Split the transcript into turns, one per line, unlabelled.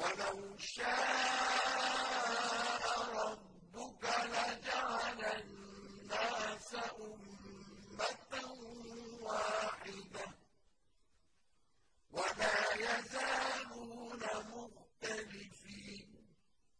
وَلَوْ شَاءَ